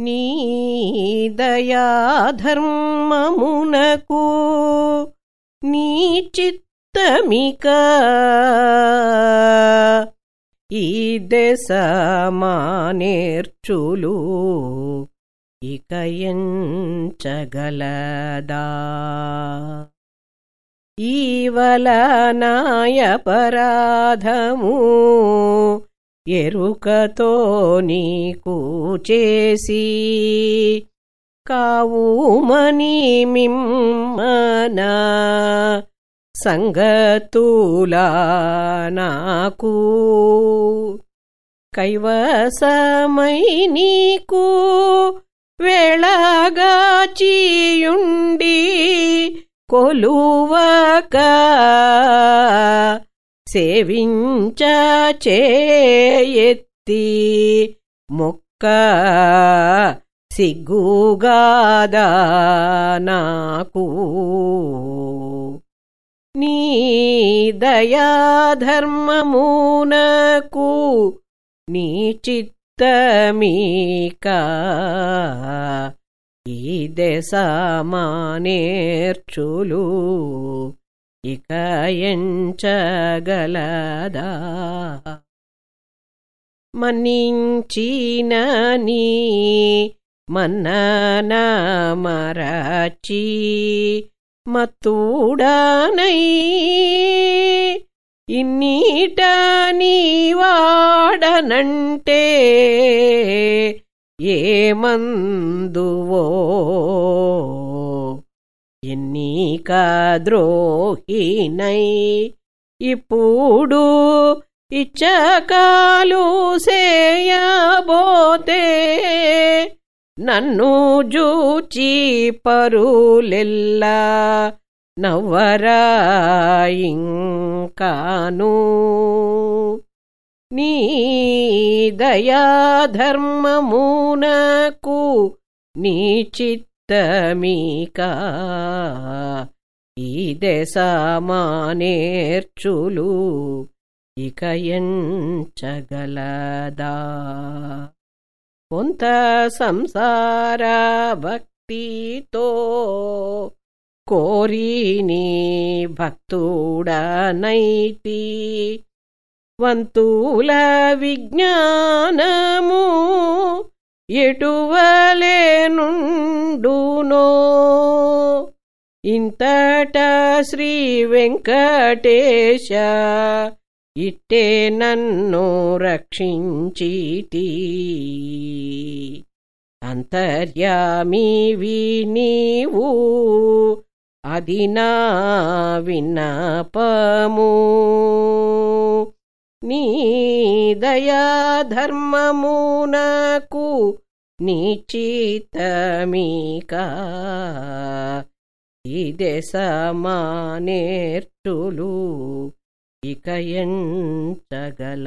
నీ దయాధర్మమునకు నీ చిత్తమిక. ఈ దశ మానేర్చులు ఇక ఎంచగలదా? ఈవల నాయపరాధము ఎరుకతో నీకు చేసి కావుమని మిమ్మన సంగతులా నాకు. కైవసమై నీకు వేళగా చీయుండి సేవించ చేయెత్తి మొక్క సిగ్గుగాదా నాకు. నీ దయాధర్మమునకు నీ చిత్తమీక ఈ దశమానేర్చులు ఇక ఎంచగలదా? మన్నించిన నీ మన్నన మరచి మత్తుడనై ఇన్నీట నీవాడనంటే ఏమందువో ద్రోహినై ఇప్పుడు ఇచ్చకాలు సేయబోతే నన్ను జూచి పరులెల్లా నవ్వరాయింకాను. నీ దయాధర్మమునకు నీ చిత్తమీకా ఈ దశమానేర్చులు ఇక ఎంచగలదా? కొంత సంసార భక్తితో కోరిని భక్తుడనైతి. వంతుల విజ్ఞానము ఎటువలేనుండునో ఇంతట శ్రీ వెంకటేశ ఇట్టే నన్ను రక్షించితి అంతర్యామివి నీవు అది నా విన్నపము. నీ దయాధర్మమునకు నిచితమీక ఈ దశమానేర్టులు ఇక ఎంచగలదా?